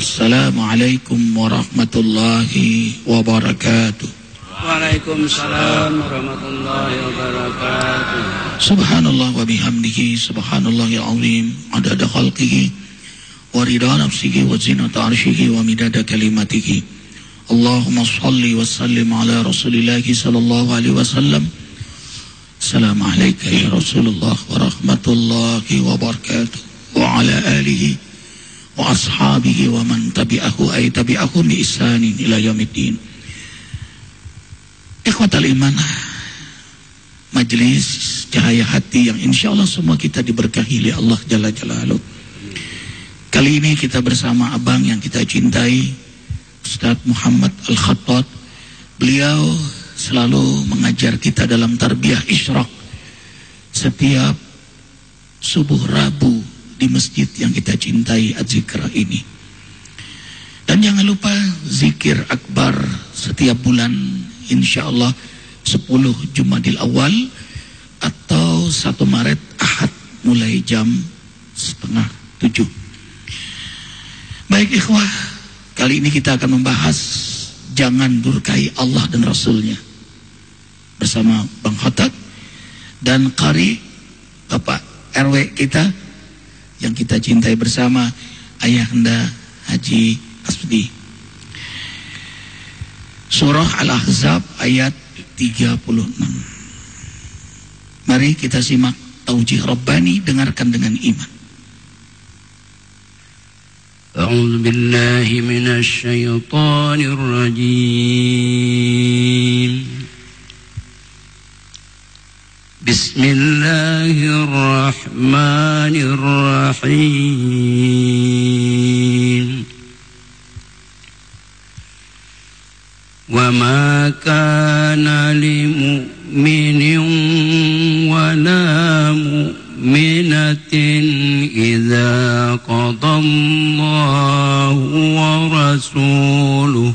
Assalamualaikum warahmatullahi wabarakatuh. Waalaikumsalam warahmatullahi wabarakatuh. Subhanallah wa bihamdihi subhanallah ya azim adada khalqihi wa rida nafsihi wa zinata arshihi wa midada kalimatihi. Allahumma salli wa sallim ala Rasulillah sallallahu alaihi wasallam. Assalamualaikum ya Rasulullah wa rahmatullahi wa barakatuh wa ala alihi wa ashabihi wa man tabi'ahu ay tabi'ahu bi isanin ila yaumiddin. Ikhwatal iman, majelis cahaya hati yang insya Allah semua kita diberkahi oleh Allah Jalla Jalaluh. Kali ini kita bersama abang yang kita cintai, Ustadz Muhammad Al-Khattab. Beliau selalu mengajar kita dalam tarbiyah isyraq setiap subuh Rabu di masjid yang kita cintai Adzikra ini. Dan jangan lupa zikir akbar setiap bulan insya Allah 10 Jumadil awal atau 1 Maret Ahad mulai jam setengah tujuh. Baik ikhwah, kali ini kita akan membahas jangan durkai Allah dan Rasulnya bersama Bang Hotak dan Kari Bapak RW kita yang kita cintai bersama Ayahanda Haji Asdi. Surah Al-Ahzab ayat 36. Mari kita simak taujih Rabbani dengarkan dengan iman. أعوذ بالله من الشيطان الرجيم بسم الله الرحمن الرحيم. وما كان لمؤمن ولا مؤمنة إذا قضى الله ورسوله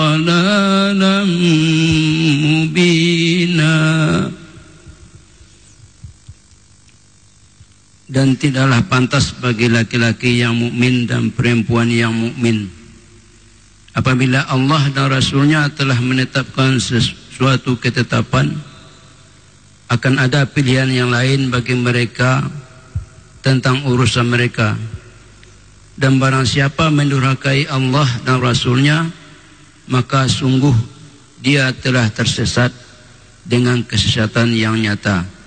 dan tidaklah pantas bagi laki-laki yang mukmin dan perempuan yang mukmin. Apabila Allah dan Rasulnya telah menetapkan sesuatu ketetapan akan ada pilihan yang lain bagi mereka tentang urusan mereka. Dan barang siapa mendurhakai Allah dan Rasulnya maka sungguh dia telah tersesat dengan kesesatan yang nyata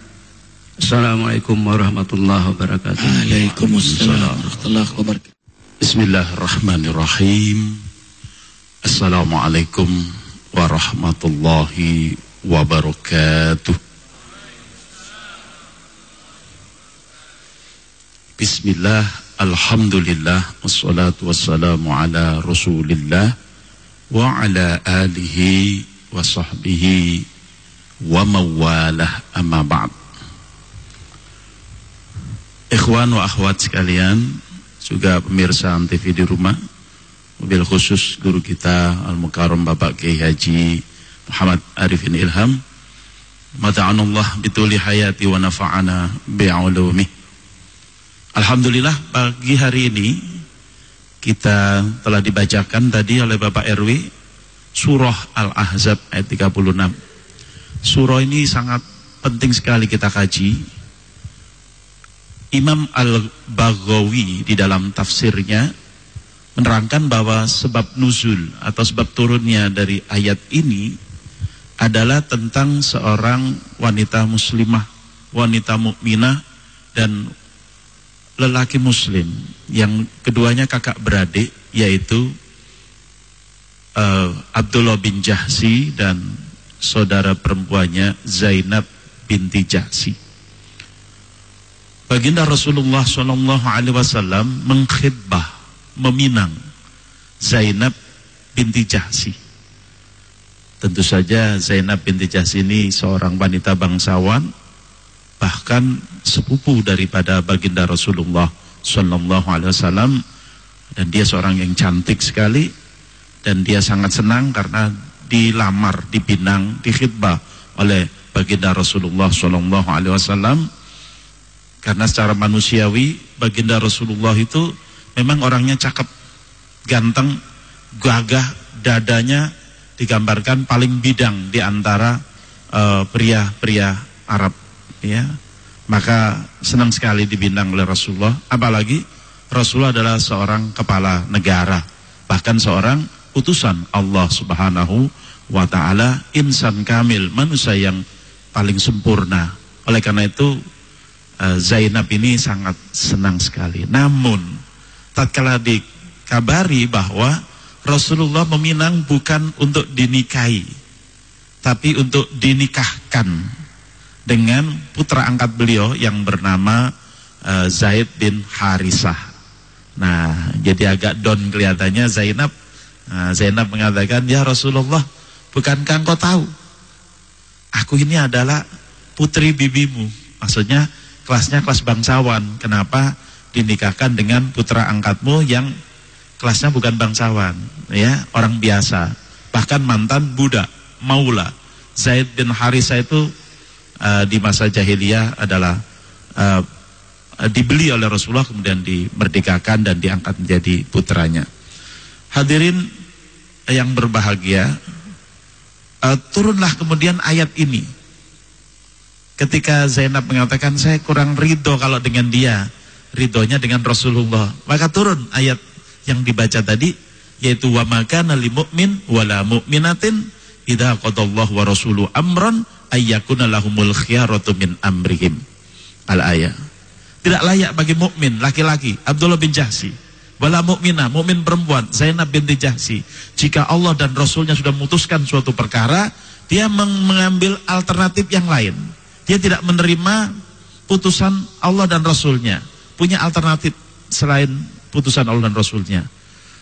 Assalamualaikum warahmatullahi wabarakatuh. Waalaikumsalam warahmatullahi wabarakatuh. Bismillahirrahmanirrahim. Assalamualaikum warahmatullahi wabarakatuh. Bismillah Alhamdulillah Wassalatu wassalamu ala rasulillah Wa ala alihi wa sahbihi Wa mawalah amma ba'd Ikhwan wa akhwat sekalian Juga pemirsa TV di rumah Mobil khusus guru kita Al-Mukarram Bapak Kiai Haji Muhammad Arifin Ilham Mata'anullah bituli hayati wa nafa'ana bi'ulumih Alhamdulillah pagi hari ini kita telah dibacakan tadi oleh Bapak RW surah Al-Ahzab ayat 36. Surah ini sangat penting sekali kita kaji. Imam Al-Baghawi di dalam tafsirnya menerangkan bahwa sebab nuzul atau sebab turunnya dari ayat ini adalah tentang seorang wanita muslimah, wanita mukminah dan lelaki muslim yang keduanya kakak beradik yaitu uh, Abdullah bin Jahsi dan saudara perempuannya Zainab binti Jahsi. Baginda Rasulullah Shallallahu Alaihi Wasallam mengkhidbah, meminang Zainab binti Jahsi. Tentu saja Zainab binti Jahsi ini seorang wanita bangsawan, bahkan sepupu daripada Baginda Rasulullah Shallallahu Alaihi Wasallam, dan dia seorang yang cantik sekali, dan dia sangat senang karena dilamar, dipinang, dikhidbah oleh Baginda Rasulullah Shallallahu Alaihi Wasallam karena secara manusiawi baginda Rasulullah itu memang orangnya cakep, ganteng, gagah, dadanya digambarkan paling bidang di antara eh, pria-pria uh, Arab ya. Maka senang sekali dibintang oleh Rasulullah, apalagi Rasulullah adalah seorang kepala negara, bahkan seorang utusan Allah Subhanahu wa taala, insan kamil, manusia yang paling sempurna. Oleh karena itu Zainab ini sangat senang sekali. Namun, tatkala dikabari bahwa Rasulullah meminang bukan untuk dinikahi, tapi untuk dinikahkan dengan putra angkat beliau yang bernama uh, Zaid bin Harisah. Nah, jadi agak don kelihatannya Zainab. Nah, Zainab mengatakan, "Ya Rasulullah, bukankah engkau tahu? Aku ini adalah putri bibimu." Maksudnya kelasnya kelas bangsawan. Kenapa dinikahkan dengan putra angkatmu yang kelasnya bukan bangsawan, ya, orang biasa. Bahkan mantan budak, maula. Zaid bin Harisa itu uh, di masa jahiliyah adalah uh, dibeli oleh Rasulullah kemudian dimerdekakan dan diangkat menjadi putranya. Hadirin yang berbahagia, uh, turunlah kemudian ayat ini Ketika Zainab mengatakan saya kurang ridho kalau dengan dia, ridhonya dengan Rasulullah. Maka turun ayat yang dibaca tadi yaitu wa makana lil mu'min wala mu'minatin idza qadallahu wa rasuluhu amran ayyakuna lahumul khiyaratu min amrihim. Al ayat. Tidak layak bagi mukmin laki-laki Abdullah bin Jahsi wala mukminah, mukmin perempuan Zainab binti Jahsi. Jika Allah dan Rasulnya sudah memutuskan suatu perkara, dia mengambil alternatif yang lain. Dia tidak menerima putusan Allah dan Rasulnya. Punya alternatif selain putusan Allah dan Rasulnya.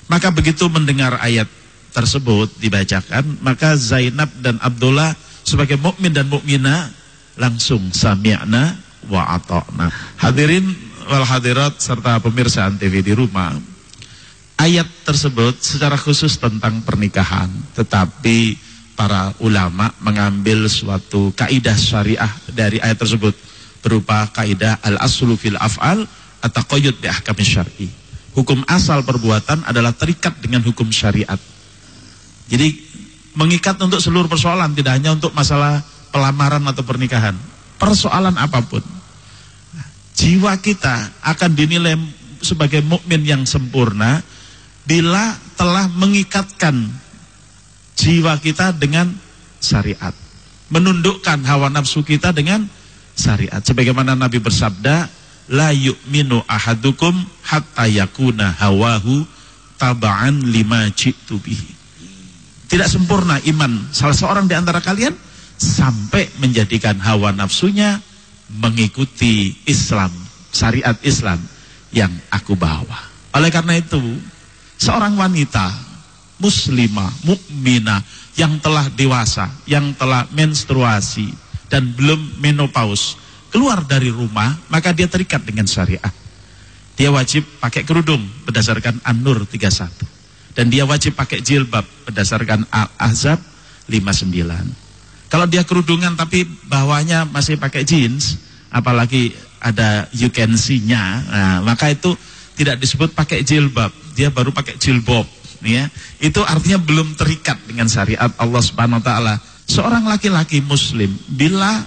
Maka begitu mendengar ayat tersebut dibacakan, maka Zainab dan Abdullah sebagai mukmin dan mukminah langsung sami'na wa ata'na. Hadirin wal hadirat serta pemirsa TV di rumah. Ayat tersebut secara khusus tentang pernikahan, tetapi para ulama mengambil suatu kaidah syariah dari ayat tersebut berupa kaidah al-aslu fil af'al atau koyut di ahkam syar'i. Hukum asal perbuatan adalah terikat dengan hukum syariat. Jadi mengikat untuk seluruh persoalan tidak hanya untuk masalah pelamaran atau pernikahan. Persoalan apa pun. Jiwa kita akan dinilai sebagai mukmin yang sempurna bila telah mengikatkan jiwa kita dengan syariat. Menundukkan hawa nafsu kita dengan syariat. Sebagaimana Nabi bersabda, la yu'minu ahadukum hatta yakuna hawahu taba'an lima jitu. Tidak sempurna iman salah seorang di antara kalian sampai menjadikan hawa nafsunya mengikuti Islam, syariat Islam yang aku bawa. Oleh karena itu, seorang wanita muslimah, mukminah yang telah dewasa, yang telah menstruasi dan belum menopause, keluar dari rumah, maka dia terikat dengan syariah. Dia wajib pakai kerudung berdasarkan An-Nur 31. Dan dia wajib pakai jilbab berdasarkan Al-Ahzab 59. Kalau dia kerudungan tapi bawahnya masih pakai jeans, apalagi ada you can see-nya, nah, maka itu tidak disebut pakai jilbab, dia baru pakai jilbab ya itu artinya belum terikat dengan syariat Allah Subhanahu wa taala. Seorang laki-laki muslim bila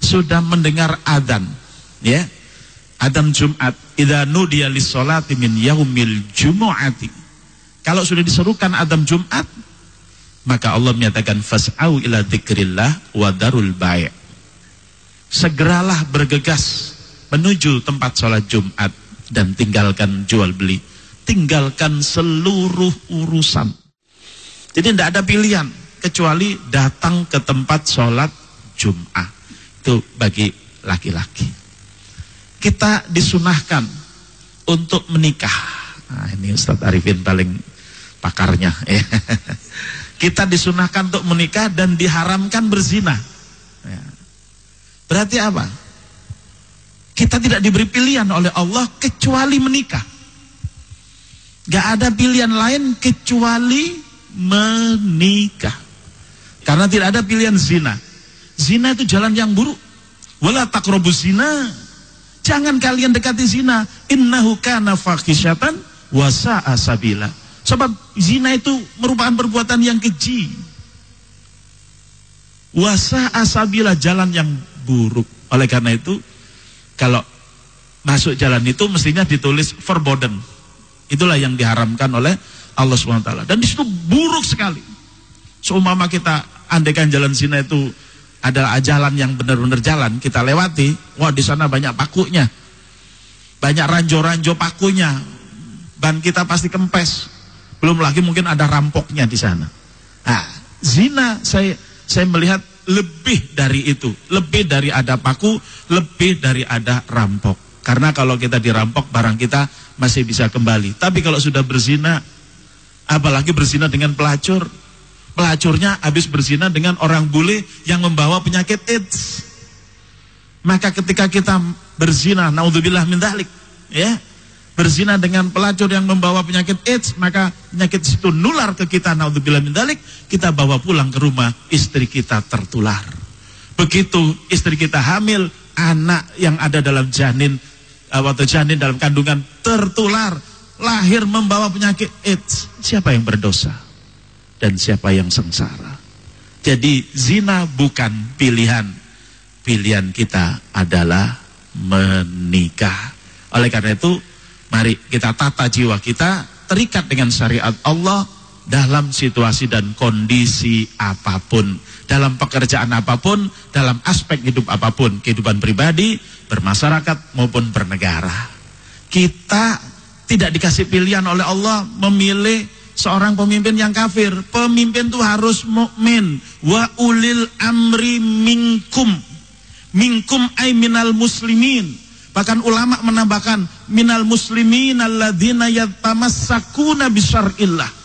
sudah mendengar adzan ya adzan Jumat idza nudiya lis-salati min yaumil jumu'ati kalau sudah diserukan adzan Jumat maka Allah menyatakan fas'au ila dzikrillah wa darul bai' segeralah bergegas menuju tempat sholat Jumat dan tinggalkan jual beli tinggalkan seluruh urusan. Jadi tidak ada pilihan kecuali datang ke tempat sholat Jum'ah. Itu bagi laki-laki. kita disunahkan untuk menikah. Nah, ini Ustadz Arifin paling pakarnya. Ya. kita disunahkan untuk menikah dan diharamkan berzina. Ya. Berarti apa? Kita tidak diberi pilihan oleh Allah kecuali menikah. Gak ada pilihan lain kecuali menikah. Karena tidak ada pilihan zina. Zina itu jalan yang buruk. Wala takrobus zina. Jangan kalian dekati zina. Innahu kana fakisyatan wasa asabila. Sebab zina itu merupakan perbuatan yang keji. Wasa asabila jalan yang buruk. Oleh karena itu, kalau masuk jalan itu mestinya ditulis forbidden. Itulah yang diharamkan oleh Allah SWT. Dan di situ buruk sekali. Seumpama kita andaikan jalan zina itu adalah jalan yang benar-benar jalan, kita lewati, wah di sana banyak pakunya. Banyak ranjo-ranjo pakunya. Ban kita pasti kempes. Belum lagi mungkin ada rampoknya di sana. Nah, zina saya saya melihat lebih dari itu, lebih dari ada paku, lebih dari ada rampok. Karena kalau kita dirampok barang kita masih bisa kembali. Tapi kalau sudah berzina, apalagi berzina dengan pelacur, pelacurnya habis berzina dengan orang bule yang membawa penyakit AIDS. Maka ketika kita berzina, naudzubillah min dalik, ya, berzina dengan pelacur yang membawa penyakit AIDS, maka penyakit itu nular ke kita, naudzubillah min dalik, kita bawa pulang ke rumah, istri kita tertular. Begitu istri kita hamil, anak yang ada dalam janin, atau janin dalam kandungan tertular, lahir membawa penyakit AIDS. Siapa yang berdosa? dan siapa yang sengsara. Jadi zina bukan pilihan. Pilihan kita adalah menikah. Oleh karena itu, mari kita tata jiwa kita terikat dengan syariat Allah dalam situasi dan kondisi apa pun. Dalam pekerjaan apa pun, dalam aspek hidup apa pun. Kehidupan pribadi, bermasyarakat maupun bernegara. Kita tidak dikasih pilihan oleh Allah memilih seorang pemimpin yang kafir. Pemimpin itu harus mukmin. Wa ulil amri minkum. Minkum ay minal muslimin. Bahkan ulama menambahkan minal muslimin alladzina yatamassakuna bisyar'illah.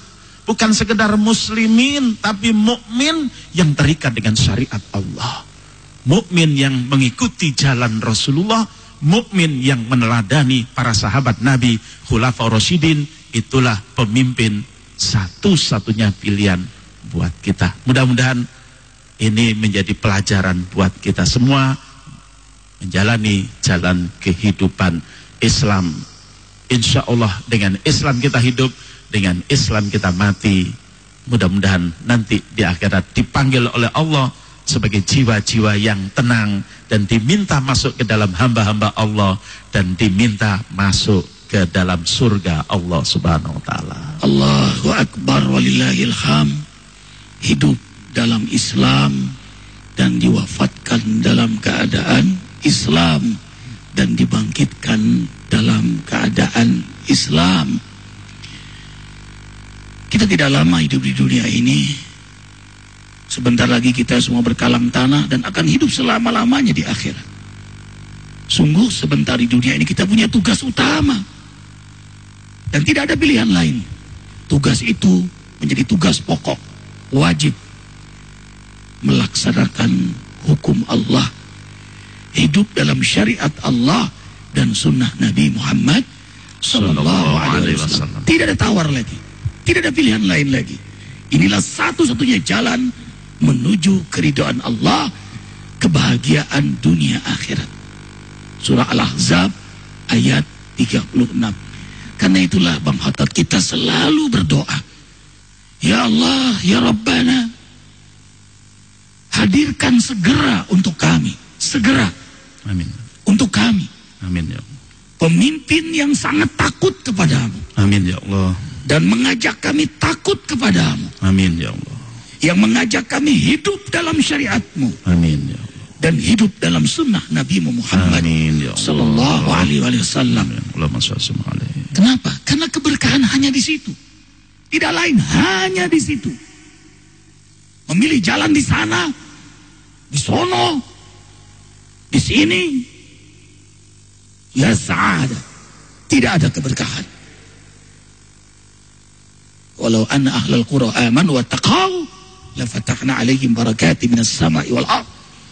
Bukan sekedar muslimin tapi mukmin yang terikat dengan syariat Allah. Mukmin yang mengikuti jalan Rasulullah, mukmin yang meneladani para sahabat Nabi, khulafaur rasyidin, itulah pemimpin satu-satunya pilihan buat kita. Mudah-mudahan ini menjadi pelajaran buat kita semua menjalani jalan kehidupan Islam. Insya Allah dengan Islam kita hidup, dengan Islam kita mati. Mudah-mudahan nanti di akhirat dipanggil oleh Allah sebagai jiwa-jiwa yang tenang dan diminta masuk ke dalam hamba-hamba Allah dan diminta masuk ke dalam surga Allah Subhanahu wa taala. Allahu akbar walillahil ham. Hidup dalam Islam dan diwafatkan dalam keadaan Islam dan dibangkitkan dalam keadaan Islam. Kita tidak lama hidup di dunia ini. Sebentar lagi kita semua berkalang tanah dan akan hidup selama-lamanya di akhirat. Sungguh sebentar di dunia ini kita punya tugas utama dan tidak ada pilihan lain. Tugas itu menjadi tugas pokok, wajib melaksanakan hukum Allah, hidup dalam syariat Allah dan sunnah Nabi Muhammad Sallallahu Alaihi Wasallam. Tidak ada tawar lagi, tidak ada pilihan lain lagi. Inilah satu-satunya jalan menuju keridhaan Allah, kebahagiaan dunia akhirat. Surah Al-Ahzab ayat 36. Karena itulah Bang Hotot kita selalu berdoa. Ya Allah, Ya Rabbana. Hadirkan segera untuk kami. Segera. Amin. Untuk kami. Amin ya Allah. Pemimpin yang sangat takut kepadamu. Amin ya Allah. Dan mengajak kami takut kepadamu. Amin ya Allah. Yang mengajak kami hidup dalam syariatmu. Amin ya Allah dan hidup dalam sunnah Nabi Muhammad Amin, ya Sallallahu Alaihi Wasallam. Kenapa? Karena keberkahan hanya di situ, tidak lain hanya di situ. Memilih jalan di sana, di sono, di sini, La sa'ada. Tidak ada keberkahan. Walau anna ahlal qura amanu wa taqaw la fatahna alaihim barakati minas sama'i wal ard.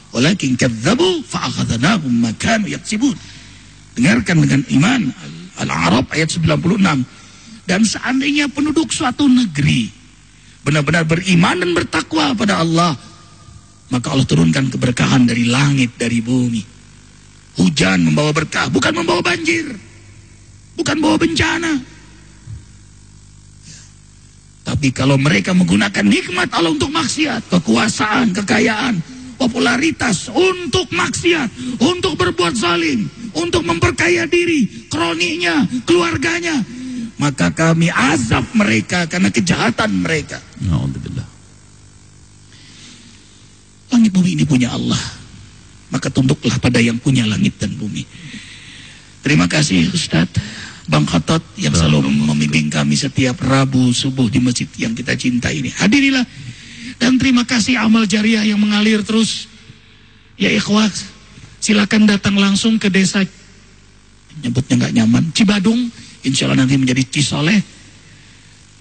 Walakin kadzabu fa akhadnahum ma kanu yaksibun. Dengarkan dengan iman Al-Arab ayat 96. Dan seandainya penduduk suatu negeri benar-benar beriman dan bertakwa pada Allah, maka Allah turunkan keberkahan dari langit, dari bumi. Hujan membawa berkah, bukan membawa banjir. Bukan membawa bencana. Tapi kalau mereka menggunakan nikmat Allah untuk maksiat, kekuasaan, kekayaan, popularitas untuk maksiat, untuk berbuat zalim, untuk memperkaya diri, kroninya, keluarganya, maka kami azab mereka karena kejahatan mereka. Alhamdulillah. Langit bumi ini punya Allah. Maka tunduklah pada yang punya langit dan bumi. Terima kasih Ustadz Bang Khatot yang selalu membimbing kami setiap Rabu subuh di masjid yang kita cintai ini. Hadirilah. Dan terima kasih amal jariah yang mengalir terus. Ya ikhwah, silakan datang langsung ke desa. Nyebutnya nggak nyaman. Cibadung insya Allah nanti menjadi Cisoleh.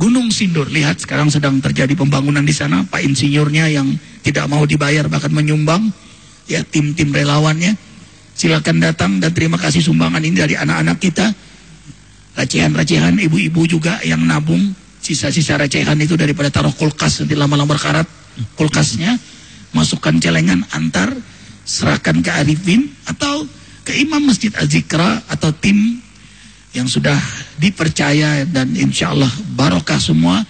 Gunung Sindur lihat sekarang sedang terjadi pembangunan di sana. Pak insinyurnya yang tidak mau dibayar bahkan menyumbang. Ya tim-tim relawannya. Silakan datang dan terima kasih sumbangan ini dari anak-anak kita recehan-recehan ibu-ibu juga yang nabung sisa-sisa recehan itu daripada taruh kulkas nanti lama-lama berkarat kulkasnya masukkan celengan antar serahkan ke Arifin atau ke Imam Masjid Azikra atau tim yang sudah dipercaya dan insya Allah barokah semua.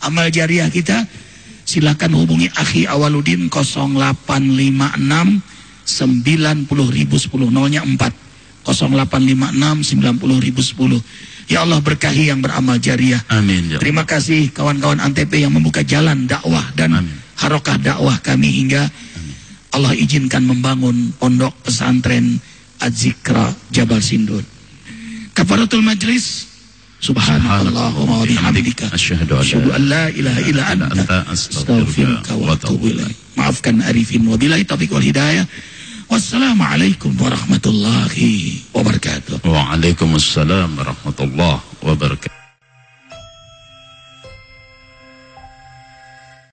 Amal jariah kita silakan hubungi Akhi Awaludin 0856 90 ribu 10 nolnya 4 0856 90 ribu 10 Ya Allah berkahi yang beramal jariah Amin. Ya. Terima kasih kawan-kawan Antp yang membuka jalan dakwah dan Amin. harokah dakwah kami hingga Allah izinkan membangun pondok pesantren Az-Zikra Jabal Sindun. Kafaratul majlis Subhanallahumma wa bihamdika Asyhadu an la ilaha illa anta Astaghfiruka wa atubu ilaik Maafkan Arifin wa bilahi taufiq wal hidayah Wassalamualaikum warahmatullahi wabarakatuh Waalaikumsalam warahmatullahi wabarakatuh.